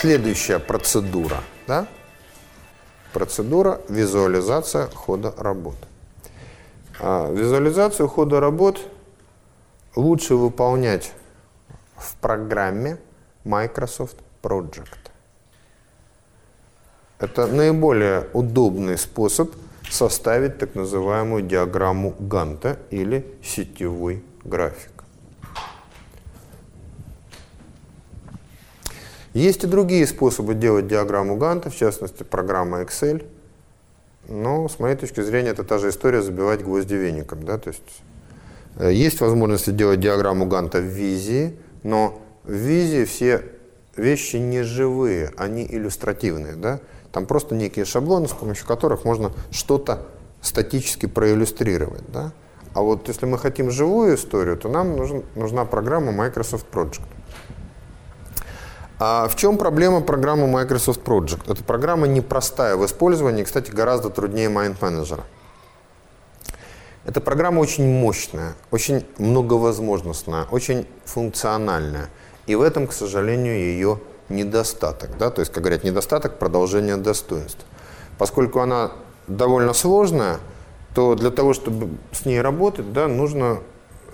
следующая процедура, да? Процедура визуализация хода работ. А, визуализацию хода работ лучше выполнять в программе Microsoft Project. Это наиболее удобный способ составить так называемую диаграмму Ганта или сетевой график. Есть и другие способы делать диаграмму Ганта, в частности, программа Excel. Но, с моей точки зрения, это та же история забивать гвозди веником. Да? То есть, э, есть возможность делать диаграмму Ганта в визии, но в визии все вещи не живые, они иллюстративные. Да? Там просто некие шаблоны, с помощью которых можно что-то статически проиллюстрировать. Да? А вот если мы хотим живую историю, то нам нужен, нужна программа Microsoft Project. А в чем проблема программы Microsoft Project? Эта программа непростая в использовании, кстати, гораздо труднее Mind Manager. Эта программа очень мощная, очень многовозможностная, очень функциональная. И в этом, к сожалению, ее недостаток. Да? То есть, как говорят, недостаток продолжения достоинств. Поскольку она довольно сложная, то для того, чтобы с ней работать, да, нужно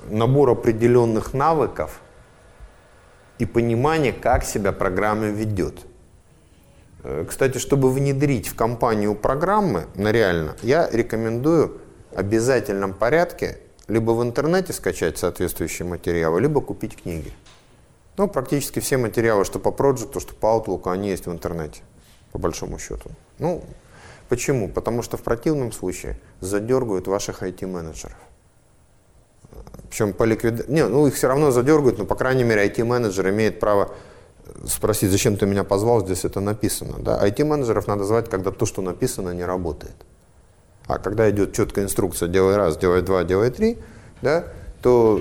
набор определенных навыков – и понимание, как себя программа ведет. Э, кстати, чтобы внедрить в компанию программы на реально, я рекомендую в обязательном порядке либо в интернете скачать соответствующие материалы, либо купить книги. Ну, практически все материалы, что по Project, что по Outlook, они есть в интернете, по большому счету. Ну, почему? Потому что в противном случае задергают ваших IT-менеджеров. Причем по ликвидации... Не, ну их все равно задергают, но, по крайней мере, IT-менеджер имеет право спросить, зачем ты меня позвал, здесь это написано. Да? IT-менеджеров надо звать, когда то, что написано, не работает. А когда идет четкая инструкция «делай раз, делай два, делай три», да, то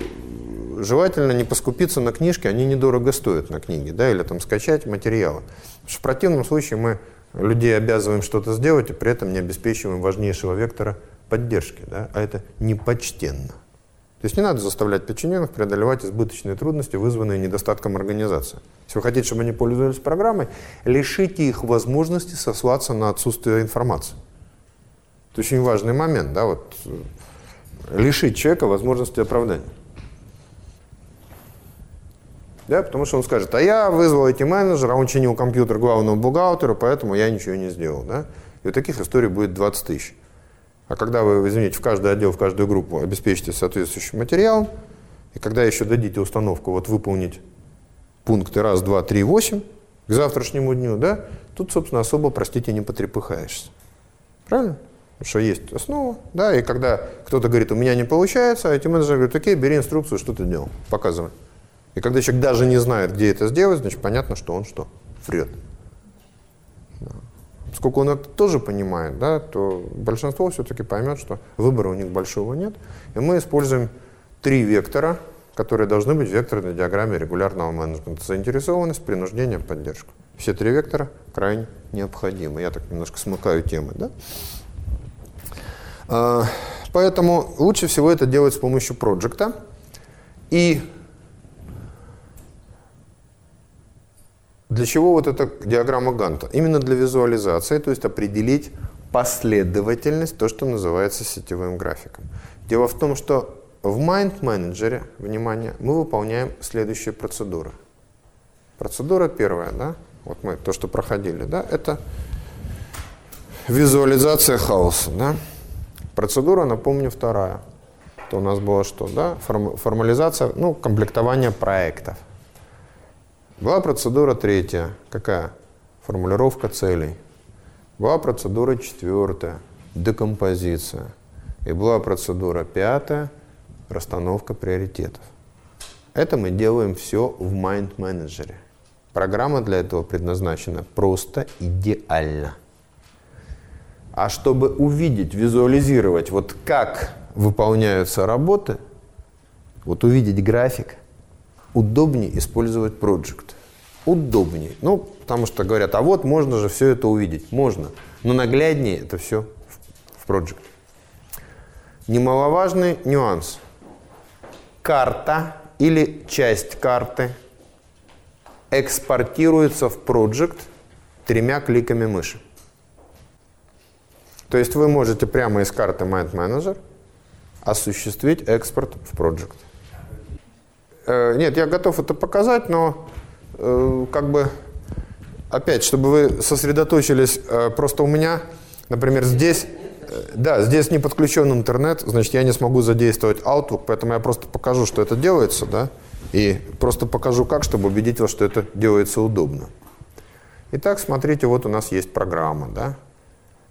желательно не поскупиться на книжки, они недорого стоят на книге, да, или там скачать материалы. В противном случае мы людей обязываем что-то сделать, и при этом не обеспечиваем важнейшего вектора поддержки, да, а это непочтенно. То есть не надо заставлять подчиненных преодолевать избыточные трудности, вызванные недостатком организации. Если вы хотите, чтобы они пользовались программой, лишите их возможности сослаться на отсутствие информации. Это очень важный момент, да, вот э, лишить человека возможности оправдания. Да, потому что он скажет, а я вызвал эти менеджера, он чинил компьютер главного бухгалтера, поэтому я ничего не сделал. Да? И вот таких историй будет 20 тысяч. А когда вы, извините, в каждый отдел, в каждую группу обеспечите соответствующим материалом, и когда еще дадите установку вот выполнить пункты раз, два, три, восемь к завтрашнему дню, да, тут, собственно, особо, простите, не потрепыхаешься. Правильно? Потому что есть основа, да, и когда кто-то говорит, у меня не получается, а эти менеджеры говорят, окей, бери инструкцию, что ты делал, показывай. И когда человек даже не знает, где это сделать, значит, понятно, что он что? Врет поскольку он это тоже понимает, да, то большинство все-таки поймет, что выбора у них большого нет. И мы используем три вектора, которые должны быть в векторной диаграмме регулярного менеджмента. Заинтересованность, принуждение, поддержка. Все три вектора крайне необходимы. Я так немножко смыкаю темы. Да? А, поэтому лучше всего это делать с помощью проекта. И Для чего вот эта диаграмма Ганта? Именно для визуализации, то есть определить последовательность, то, что называется сетевым графиком. Дело в том, что в Mind Manager, внимание, мы выполняем следующие процедуры. Процедура первая, да, вот мы то, что проходили, да, это визуализация хаоса, да. Процедура, напомню, вторая. То у нас было что, да, формализация, ну, комплектование проектов. Была процедура третья. Какая? Формулировка целей. Была процедура четвертая. Декомпозиция. И была процедура пятая. Расстановка приоритетов. Это мы делаем все в Mind Manager. Программа для этого предназначена просто идеально. А чтобы увидеть, визуализировать, вот как выполняются работы, вот увидеть график – удобнее использовать Project. Удобнее. Ну, потому что говорят, а вот можно же все это увидеть. Можно. Но нагляднее это все в Project. Немаловажный нюанс. Карта или часть карты – экспортируется в Project тремя кликами мыши. То есть вы можете прямо из карты Mind Manager осуществить экспорт в Project. Э, нет, я готов это показать, но э, как бы опять, чтобы вы сосредоточились, э, просто у меня, например, здесь, да, здесь не подключен интернет, значит, я не смогу задействовать Outlook, поэтому я просто покажу, что это делается, да, и просто покажу как, чтобы убедить вас, что это делается удобно. Итак, смотрите, вот у нас есть программа, да,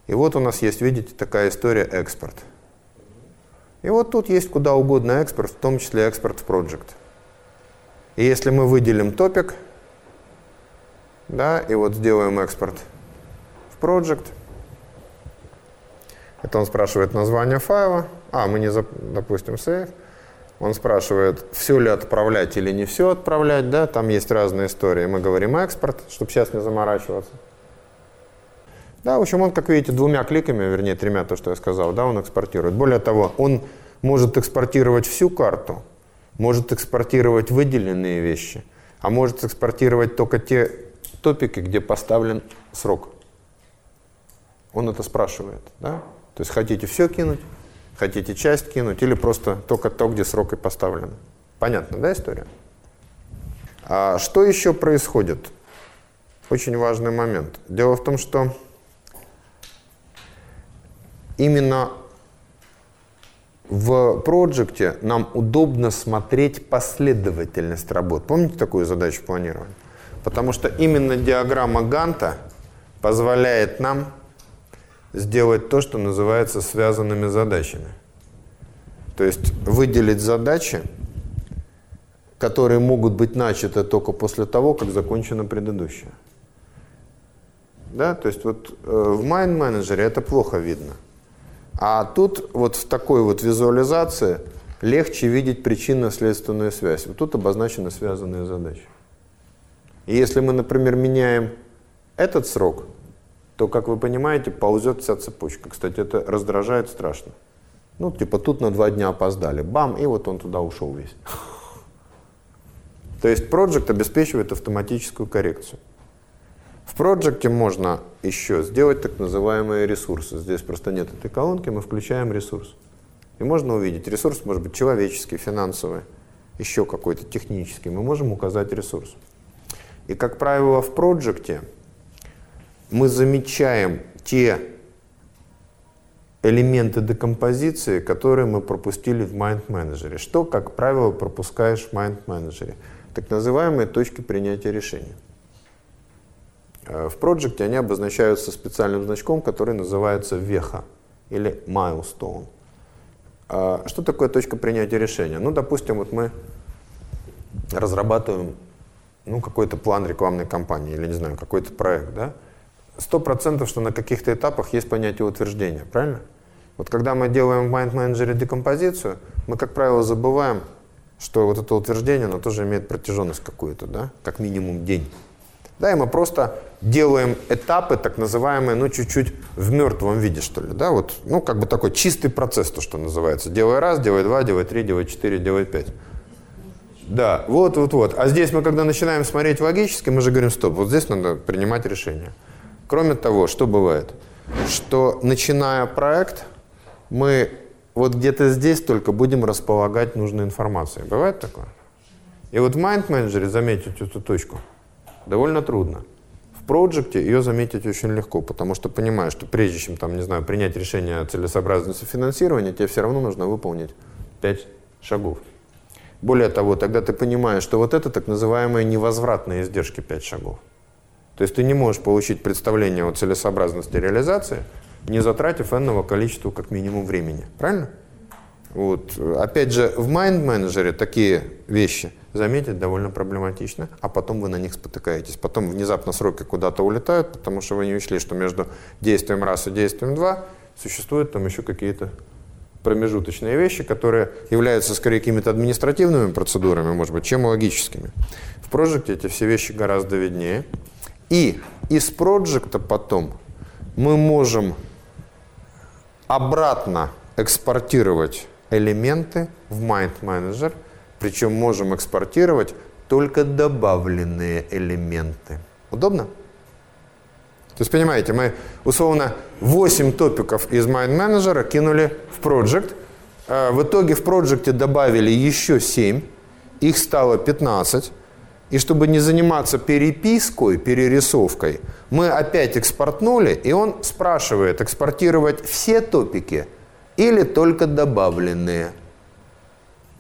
и вот у нас есть, видите, такая история экспорт. И вот тут есть куда угодно экспорт, в том числе экспорт в Project. И если мы выделим топик, да, и вот сделаем экспорт в Project, это он спрашивает название файла, а, мы не, допустим, save, он спрашивает, все ли отправлять или не все отправлять, да, там есть разные истории. Мы говорим экспорт, чтобы сейчас не заморачиваться. Да, в общем, он, как видите, двумя кликами, вернее, тремя, то, что я сказал, да, он экспортирует. Более того, он может экспортировать всю карту, может экспортировать выделенные вещи, а может экспортировать только те топики, где поставлен срок. Он это спрашивает, да? То есть хотите все кинуть, хотите часть кинуть или просто только то, где срок и поставлен. Понятно, да, история? А что еще происходит? Очень важный момент. Дело в том, что именно в проекте нам удобно смотреть последовательность работ. Помните такую задачу планирования? Потому что именно диаграмма Ганта позволяет нам сделать то, что называется связанными задачами. То есть выделить задачи, которые могут быть начаты только после того, как закончена предыдущая. Да, то есть вот э, в Mind Manager это плохо видно. А тут вот в такой вот визуализации легче видеть причинно-следственную связь. Вот тут обозначены связанные задачи. И если мы, например, меняем этот срок, то, как вы понимаете, ползет вся цепочка. Кстати, это раздражает страшно. Ну, типа, тут на два дня опоздали. Бам, и вот он туда ушел весь. То есть Project обеспечивает автоматическую коррекцию. В проекте можно еще сделать так называемые ресурсы. Здесь просто нет этой колонки, мы включаем ресурс. И можно увидеть, ресурс может быть человеческий, финансовый, еще какой-то технический. Мы можем указать ресурс. И, как правило, в проекте мы замечаем те элементы декомпозиции, которые мы пропустили в Mind Manager. Что, как правило, пропускаешь в Mind Manager? Так называемые точки принятия решения. Э, в Project они обозначаются специальным значком, который называется веха или milestone. А что такое точка принятия решения? Ну, допустим, вот мы разрабатываем ну, какой-то план рекламной кампании или, не знаю, какой-то проект, да? Сто процентов, что на каких-то этапах есть понятие утверждения, правильно? Вот когда мы делаем в Mind Manager декомпозицию, мы, как правило, забываем, что вот это утверждение, оно тоже имеет протяженность какую-то, да? Как минимум день. Да, и мы просто делаем этапы, так называемые, ну, чуть-чуть в мертвом виде, что ли, да, вот, ну, как бы такой чистый процесс, то, что называется. Делай раз, делай два, делай три, делай четыре, делай пять. Да, вот, вот, вот. А здесь мы, когда начинаем смотреть логически, мы же говорим, стоп, вот здесь надо принимать решение. Кроме того, что бывает? Что, начиная проект, мы вот где-то здесь только будем располагать нужной информацией. Бывает такое? И вот в Mind Manager заметить эту точку – довольно трудно. В проекте ее заметить очень легко, потому что понимаешь, что прежде чем там, не знаю, принять решение о целесообразности финансирования, тебе все равно нужно выполнить 5 шагов. Более того, тогда ты понимаешь, что вот это так называемые невозвратные издержки 5 шагов. То есть ты не можешь получить представление о целесообразности реализации, не затратив энного количества как минимум времени. Правильно? Вот. Опять же, в Manager такие вещи – заметить довольно проблематично, а потом вы на них спотыкаетесь. Потом внезапно сроки куда-то улетают, потому что вы не учли, что между действием раз и действием два существуют там еще какие-то промежуточные вещи, которые являются скорее какими-то административными процедурами, может быть, чем логическими. В проекте эти все вещи гораздо виднее. И из проекта потом мы можем обратно экспортировать элементы в Mind Manager – причем можем экспортировать только добавленные элементы. Удобно? То есть, понимаете, мы условно 8 топиков из Mind Manager кинули в Project. А в итоге в Project добавили еще 7. Их стало 15. И чтобы не заниматься перепиской, перерисовкой, мы опять экспортнули, и он спрашивает, экспортировать все топики или только добавленные.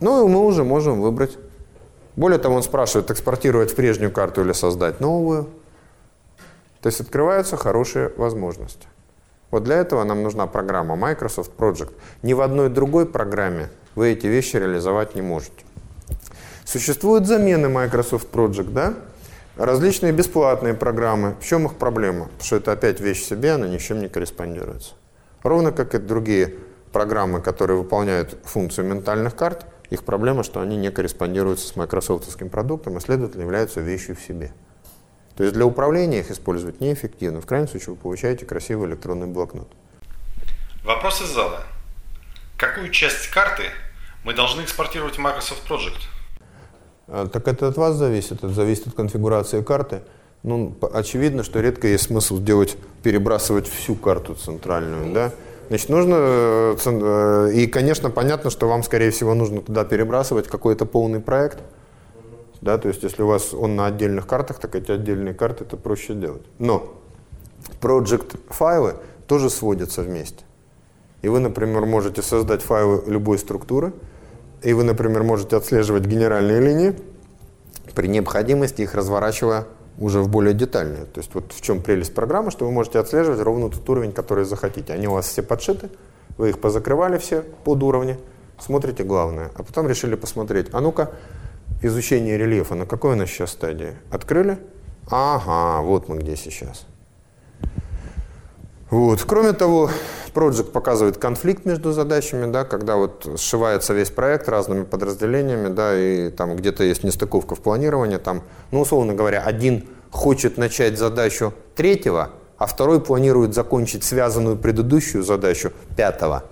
Ну и мы уже можем выбрать. Более того, он спрашивает, экспортировать в прежнюю карту или создать новую. То есть открываются хорошие возможности. Вот для этого нам нужна программа Microsoft Project. Ни в одной другой программе вы эти вещи реализовать не можете. Существуют замены Microsoft Project, да? Различные бесплатные программы. В чем их проблема? Потому что это опять вещь в себе, она ни с чем не корреспондируется. Ровно как и другие программы, которые выполняют функцию ментальных карт, их проблема, что они не корреспондируются с майкрософтовским продуктом и, следовательно, являются вещью в себе. То есть для управления их использовать неэффективно. В крайнем случае вы получаете красивый электронный блокнот. Вопрос из зала. Какую часть карты мы должны экспортировать в Microsoft Project? А, так это от вас зависит, это зависит от конфигурации карты. Ну, очевидно, что редко есть смысл делать, перебрасывать всю карту центральную, да? Значит, нужно, э, э, и, конечно, понятно, что вам, скорее всего, нужно туда перебрасывать какой-то полный проект, да, то есть если у вас он на отдельных картах, так эти отдельные карты это проще делать. Но project файлы тоже сводятся вместе. И вы, например, можете создать файлы любой структуры, и вы, например, можете отслеживать генеральные линии, при необходимости их разворачивая уже в более детальные. То есть вот в чем прелесть программы, что вы можете отслеживать ровно тот уровень, который захотите. Они у вас все подшиты, вы их позакрывали все под уровни, смотрите главное. А потом решили посмотреть, а ну-ка, изучение рельефа, на какой у сейчас стадии? Открыли? Ага, вот мы где сейчас. Вот. Кроме того, Project показывает конфликт между задачами, да, когда вот сшивается весь проект разными подразделениями, да, и там где-то есть нестыковка в планировании, там, ну, условно говоря, один хочет начать задачу третьего, а второй планирует закончить связанную предыдущую задачу пятого.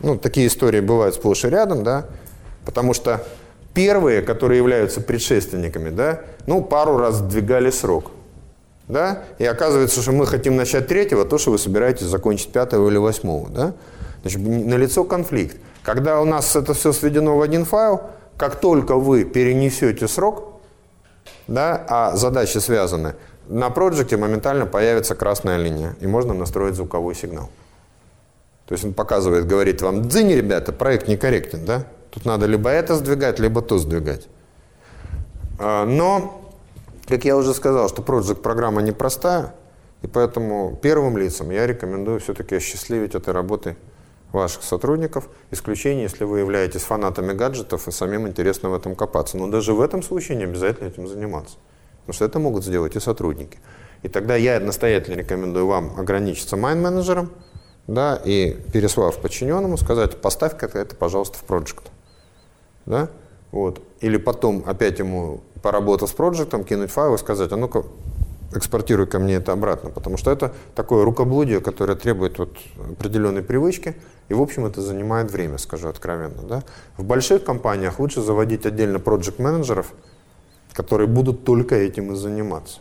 Ну, такие истории бывают сплошь и рядом, да, потому что Первые, которые являются предшественниками, да, ну, пару раз сдвигали срок. Да? И оказывается, что мы хотим начать третьего, то, что вы собираетесь закончить пятого или восьмого. Да? Значит, налицо конфликт. Когда у нас это все сведено в один файл, как только вы перенесете срок, да, а задачи связаны, на проекте моментально появится красная линия, и можно настроить звуковой сигнал. То есть он показывает, говорит вам, дзынь, ребята, проект некорректен, да? Тут надо либо это сдвигать, либо то сдвигать. А, но, как я уже сказал, что Project программа непростая, и поэтому первым лицам я рекомендую все-таки осчастливить этой работой ваших сотрудников, исключение, если вы являетесь фанатами гаджетов и самим интересно в этом копаться. Но даже в этом случае не обязательно этим заниматься, потому что это могут сделать и сотрудники. И тогда я настоятельно рекомендую вам ограничиться майн-менеджером, да, и переслав подчиненному, сказать, поставь-ка это, пожалуйста, в Project да, вот, или потом опять ему, поработав с проектом, кинуть файл и сказать, а ну-ка, экспортируй ко мне это обратно, потому что это такое рукоблудие, которое требует вот определенной привычки, и, в общем, это занимает время, скажу откровенно. Да? В больших компаниях лучше заводить отдельно проект-менеджеров, которые будут только этим и заниматься.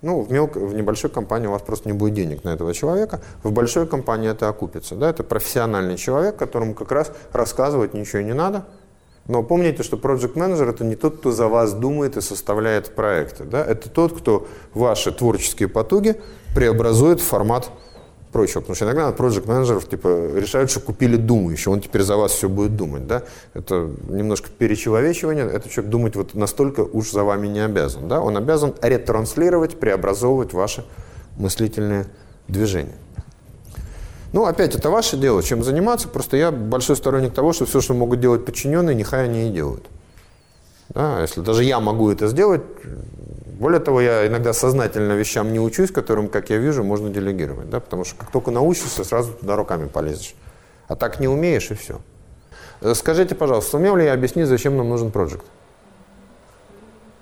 Ну, в, мелкой, в небольшой компании у вас просто не будет денег на этого человека. В большой компании это окупится. Да? Это профессиональный человек, которому как раз рассказывать ничего не надо – но помните, что project менеджер это не тот, кто за вас думает и составляет проекты. Да? Это тот, кто ваши творческие потуги преобразует в формат прочего. Потому что иногда project менеджеров типа, решают, что купили думающего, он теперь за вас все будет думать. Да? Это немножко перечеловечивание. Этот человек думать вот настолько уж за вами не обязан. Да? Он обязан ретранслировать, преобразовывать ваши мыслительные движения. Ну, опять, это ваше дело, чем заниматься. Просто я большой сторонник того, что все, что могут делать подчиненные, нехай они и делают. Да, если даже я могу это сделать, более того, я иногда сознательно вещам не учусь, которым, как я вижу, можно делегировать. Да, потому что как только научишься, сразу туда руками полезешь. А так не умеешь, и все. Э, скажите, пожалуйста, сумел ли я объяснить, зачем нам нужен проект?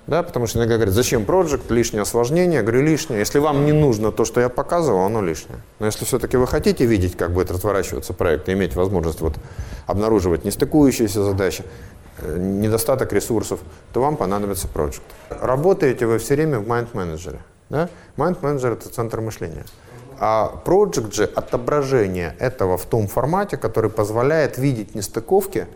Да, потому что иногда говорят, зачем проект, лишнее осложнение. Я говорю, лишнее. Если вам не нужно то, что я показывал, оно лишнее. Но если все-таки вы хотите видеть, как будет разворачиваться проект, и иметь возможность вот обнаруживать нестыкующиеся задачи, э, недостаток ресурсов, то вам понадобится проект. Работаете вы все время в Mind Manager. Да? Mind Manager – это центр мышления. А Project же отображение этого в том формате, который позволяет видеть нестыковки,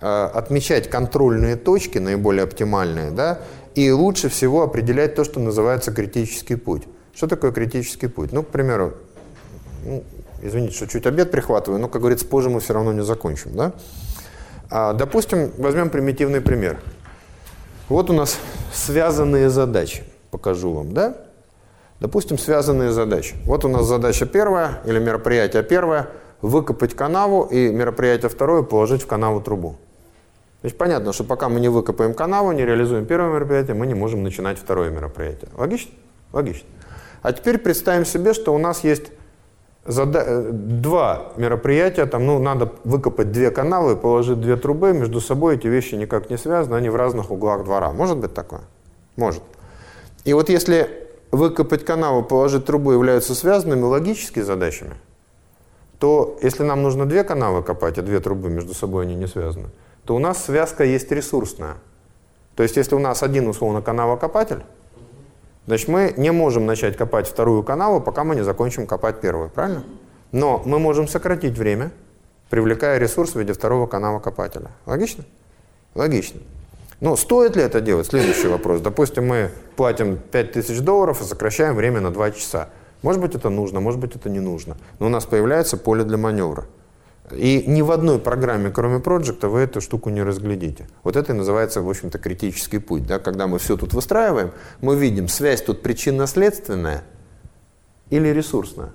э, отмечать контрольные точки, наиболее оптимальные, да, и лучше всего определять то, что называется критический путь. Что такое критический путь? Ну, к примеру, ну, извините, что чуть обед прихватываю, но, как говорится, позже мы все равно не закончим. Да? А, допустим, возьмем примитивный пример. Вот у нас связанные задачи. Покажу вам, да? Допустим, связанные задачи. Вот у нас задача первая, или мероприятие первое, выкопать канаву, и мероприятие второе положить в канаву трубу. Значит, понятно, что пока мы не выкопаем канаву, не реализуем первое мероприятие, мы не можем начинать второе мероприятие. Логично? Логично. А теперь представим себе, что у нас есть зада... Э, два мероприятия, там, ну, надо выкопать две канавы, положить две трубы, между собой эти вещи никак не связаны, они в разных углах двора. Может быть такое? Может. И вот если выкопать канаву, положить трубу являются связанными логическими задачами, то если нам нужно две канавы копать, а две трубы между собой они не связаны, то у нас связка есть ресурсная. То есть если у нас один условно канавокопатель, значит мы не можем начать копать вторую канаву, пока мы не закончим копать первую, правильно? Но мы можем сократить время, привлекая ресурс в виде второго канавокопателя. Логично? Логично. Но стоит ли это делать? Следующий вопрос. Допустим, мы платим 5000 долларов и сокращаем время на 2 часа. Может быть, это нужно, может быть, это не нужно. Но у нас появляется поле для маневра. И ни в одной программе, кроме проекта, вы эту штуку не разглядите. Вот это и называется, в общем-то, критический путь. Да? Когда мы все тут выстраиваем, мы видим, связь тут причинно-следственная или ресурсная.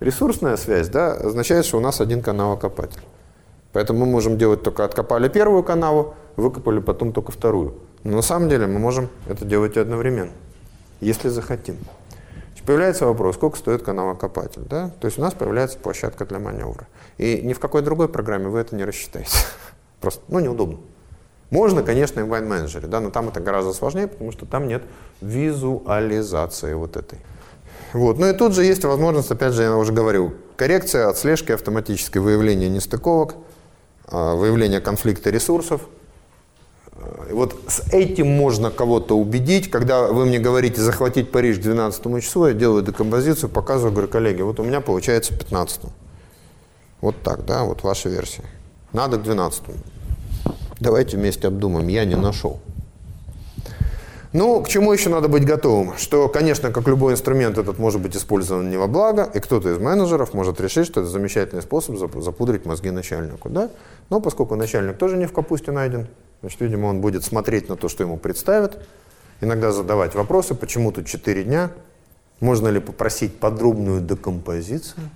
Ресурсная связь да, означает, что у нас один канал-окопатель. Поэтому мы можем делать только откопали первую канаву, выкопали потом только вторую. Но на самом деле мы можем это делать одновременно, если захотим. Появляется вопрос, сколько стоит канавокопатель. Да? То есть у нас появляется площадка для маневра. И ни в какой другой программе вы это не рассчитаете. Просто, ну, неудобно. Можно, конечно, и в Wine да, но там это гораздо сложнее, потому что там нет визуализации вот этой. Вот. Ну и тут же есть возможность, опять же, я уже говорил, коррекция, отслежки, автоматическое выявление нестыковок, а, выявление конфликта ресурсов. Вот с этим можно кого-то убедить. Когда вы мне говорите захватить Париж к 12 часу, я делаю декомпозицию, показываю, говорю, коллеги, вот у меня получается 15 Вот так, да, вот ваша версия. Надо к 12 Давайте вместе обдумаем. Я не нашел. Ну, к чему еще надо быть готовым? Что, конечно, как любой инструмент, этот может быть использован не во благо, и кто-то из менеджеров может решить, что это замечательный способ запудрить мозги начальнику. Да? Но поскольку начальник тоже не в капусте найден, значит, видимо, он будет смотреть на то, что ему представят, иногда задавать вопросы, почему тут 4 дня, можно ли попросить подробную декомпозицию,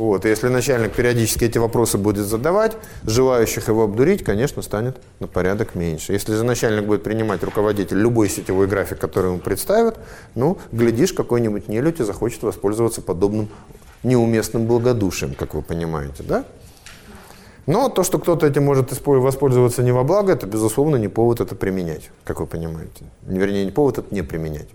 вот. И если начальник периодически эти вопросы будет задавать, желающих его обдурить, конечно, станет на порядок меньше. Если же начальник будет принимать руководитель любой сетевой график, который ему представят, ну, глядишь, какой-нибудь нелюдь и захочет воспользоваться подобным неуместным благодушием, как вы понимаете, да? Но то, что кто-то этим может воспользоваться не во благо, это, безусловно, не повод это применять, как вы понимаете. Вернее, не повод это не применять.